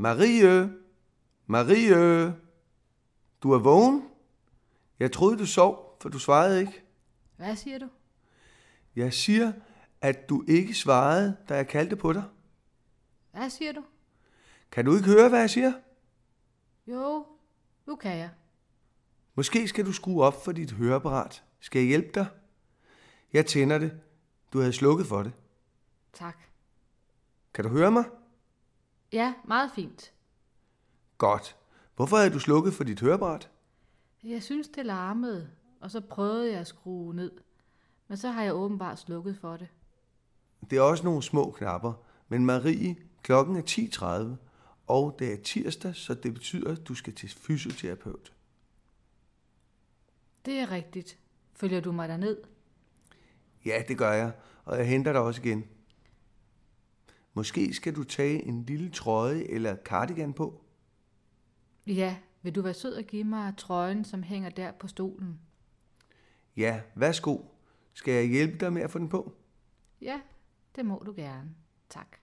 Marie! Marie! Du er vågen? Jeg troede, du sov, for du svarede ikke. Hvad siger du? Jeg siger, at du ikke svarede, da jeg kaldte på dig. Hvad siger du? Kan du ikke høre, hvad jeg siger? Jo, nu kan jeg. Måske skal du skrue op for dit høreapparat. Skal jeg hjælpe dig? Jeg tænder det. Du havde slukket for det. Tak. Kan du høre mig? Ja, meget fint. Godt. Hvorfor havde du slukket for dit høreapparat? Jeg synes, det larmede, og så prøvede jeg at skrue ned. Men så har jeg åbenbart slukket for det. Det er også nogle små knapper. Men Marie, klokken er 10.30, og det er tirsdag, så det betyder, at du skal til fysioterapeut. Det er rigtigt. Følger du mig derned? Ja, det gør jeg, og jeg henter dig også igen. Måske skal du tage en lille trøje eller cardigan på. Ja, vil du være sød og give mig trøjen, som hænger der på stolen? Ja, værsgo. Skal jeg hjælpe dig med at få den på? Ja, det må du gerne. Tak.